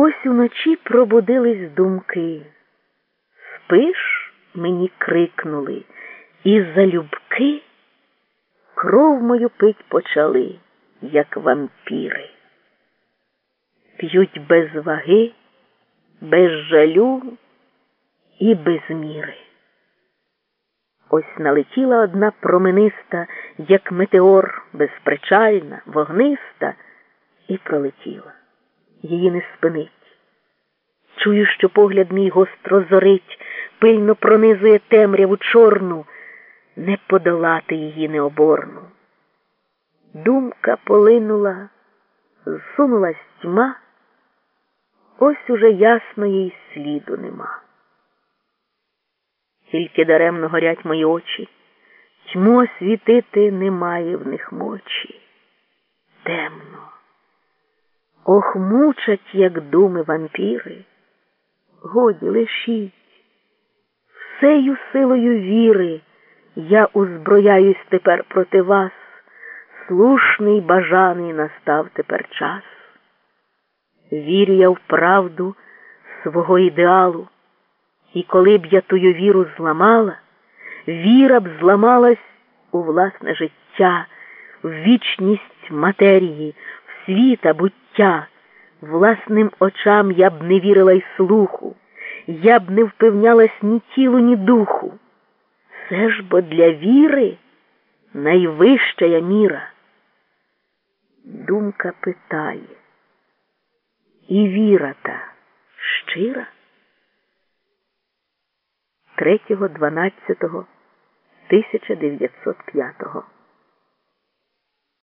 Ось уночі пробудились думки. Спиш, мені крикнули, і залюбки кров мою пить почали, як вампіри. П'ють без ваги, без жалю і без міри. Ось налетіла одна промениста, як метеор, безпричальна, вогниста, і пролетіла. Її не спинить. Чую, що погляд мій гостро зорить, пильно пронизує темряву чорну, не подолати її необорну. Думка полинула, зсунулась тьма, ось уже ясної сліду нема. Тільки даремно горять мої очі, тьму освітити немає в них мочі. Темно. Ох, мучать, як думи вампіри. Годі лишіть. Всею силою віри я узброяюсь тепер проти вас. Слушний бажаний настав тепер час. Вірю я в правду свого ідеалу. І коли б я тую віру зламала, віра б зламалась у власне життя, в вічність матерії, в світа буття, власним очам я б не вірила й слуху, я б не впевнялась ні тілу, ні духу. Все ж бо для віри найвищая міра. Думка питає, і віра та щира? 3.12.1905